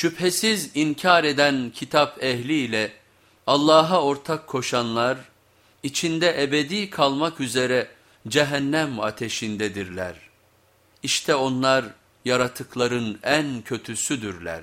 Şüphesiz inkar eden kitap ehliyle Allah'a ortak koşanlar, içinde ebedi kalmak üzere cehennem ateşindedirler. İşte onlar yaratıkların en kötüsüdürler.